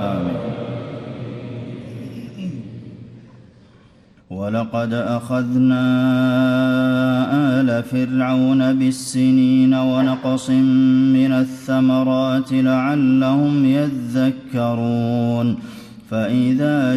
آمين. ولقد أخذنا آل فرعون بالسنين ونقص من الثمرات لعلهم يذكرون. فإذا